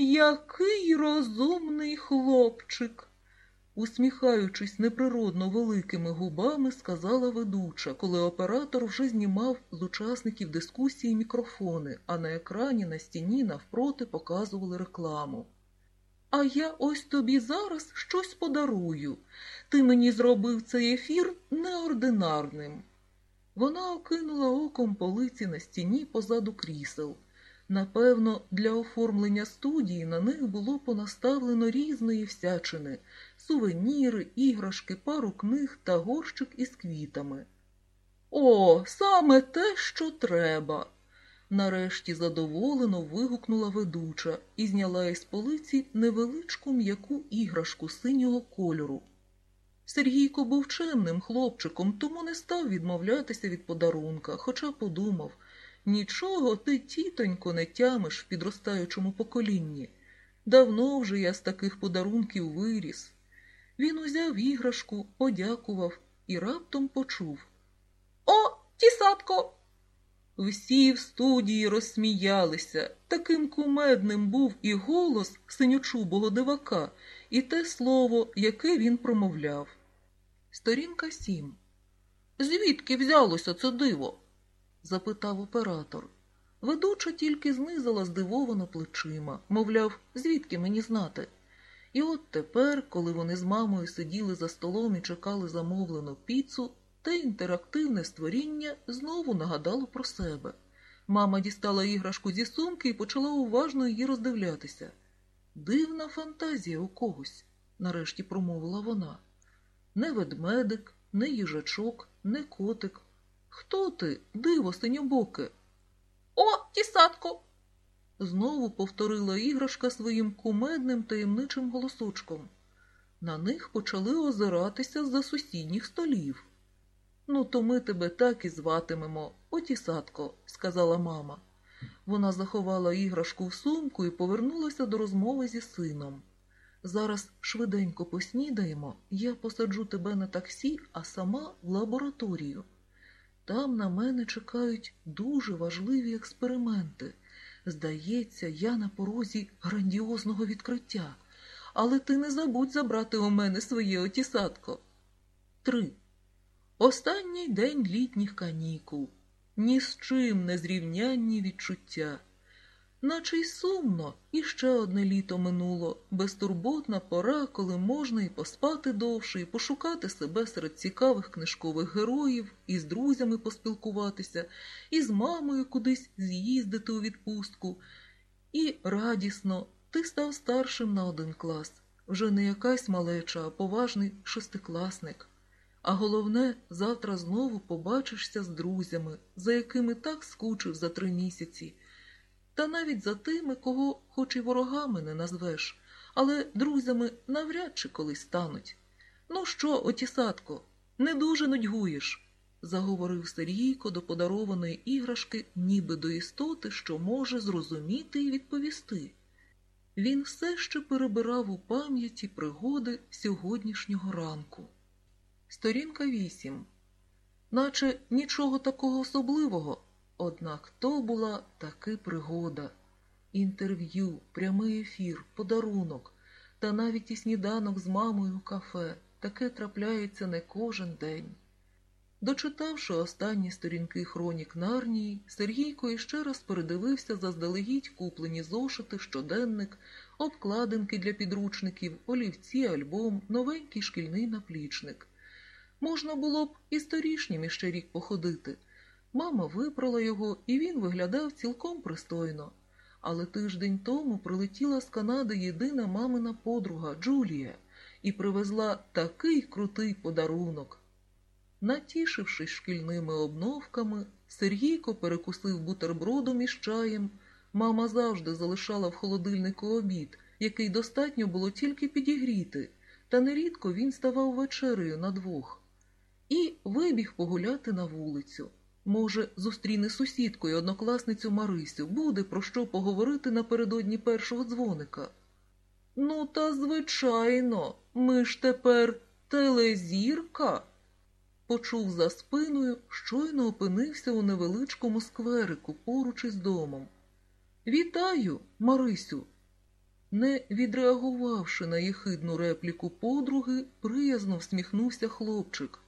Який розумний хлопчик, усміхаючись неприродно великими губами, сказала ведуча, коли оператор вже знімав з учасників дискусії мікрофони, а на екрані на стіні навпроти показували рекламу. А я ось тобі зараз щось подарую. Ти мені зробив цей ефір неординарним. Вона окинула оком полиці на стіні позаду крісел. Напевно, для оформлення студії на них було понаставлено різної всячини сувеніри, іграшки, пару книг та горщик із квітами. О, саме те, що треба. Нарешті задоволено вигукнула ведуча і зняла із полиці невеличку м'яку іграшку синього кольору. Сергійко був чемним хлопчиком, тому не став відмовлятися від подарунка, хоча подумав нічого ти, тітонько, не тямиш в підростаючому поколінні. Давно вже я з таких подарунків виріс. Він узяв іграшку, подякував і раптом почув О, тісатко! Всі в студії розсміялися. Таким кумедним був і голос синьочубого дивака, і те слово, яке він промовляв. Сторінка сім. Звідки взялося це диво? Запитав оператор. Ведуча тільки знизила здивовано плечима, мовляв, звідки мені знати. І от тепер, коли вони з мамою сиділи за столом і чекали замовлену піцу, те інтерактивне створіння знову нагадало про себе. Мама дістала іграшку зі сумки і почала уважно її роздивлятися. Дивна фантазія у когось, нарешті промовила вона. Не ведмедик, не їжачок, не котик. Хто ти, диво синьобоке? О, тісатко! Знову повторила іграшка своїм кумедним таємничим голосочком. На них почали озиратися з-за сусідніх столів. Ну, то ми тебе так і зватимемо, отісатко, сказала мама. Вона заховала іграшку в сумку і повернулася до розмови зі сином. Зараз швиденько поснідаємо, я посаджу тебе на таксі, а сама в лабораторію. Там на мене чекають дуже важливі експерименти. Здається, я на порозі грандіозного відкриття. Але ти не забудь забрати у мене своє отісатко. Три. Останній день літніх канікул. Ні з чим не зрівнянні відчуття. Наче й сумно, і ще одне літо минуло, безтурботна пора, коли можна і поспати довше, і пошукати себе серед цікавих книжкових героїв, і з друзями поспілкуватися, і з мамою кудись з'їздити у відпустку. І радісно ти став старшим на один клас, вже не якась малеча, а поважний шестикласник. А головне, завтра знову побачишся з друзями, за якими так скучив за три місяці та навіть за тими, кого хоч і ворогами не назвеш, але друзями навряд чи колись стануть. Ну що, отісатко, не дуже нудьгуєш, заговорив Сергійко до подарованої іграшки, ніби до істоти, що може зрозуміти і відповісти. Він все ще перебирав у пам'яті пригоди сьогоднішнього ранку. Сторінка вісім. Наче нічого такого особливого. Однак то була таки пригода. Інтерв'ю, прямий ефір, подарунок, та навіть і сніданок з мамою в кафе таке трапляється не кожен день. Дочитавши останні сторінки хронік Нарнії, Сергійко іще раз передивився заздалегідь куплені зошити, щоденник, обкладинки для підручників, олівці, альбом, новенький шкільний наплічник. Можна було б і сторішнім іще рік походити. Мама випрала його, і він виглядав цілком пристойно. Але тиждень тому прилетіла з Канади єдина мамина подруга Джулія і привезла такий крутий подарунок. Натішившись шкільними обновками, Сергійко перекусив бутербродом із чаєм. Мама завжди залишала в холодильнику обід, який достатньо було тільки підігріти, та нерідко він ставав вечерею на двох. І вибіг погуляти на вулицю. Може, зустріне сусідку і однокласницю Марисю, буде про що поговорити напередодні першого дзвоника. Ну, та звичайно, ми ж тепер телезірка. Почув за спиною, щойно опинився у невеличкому скверику поруч із домом. Вітаю, Марисю. Не відреагувавши на єхидну репліку подруги, приязно всміхнувся хлопчик.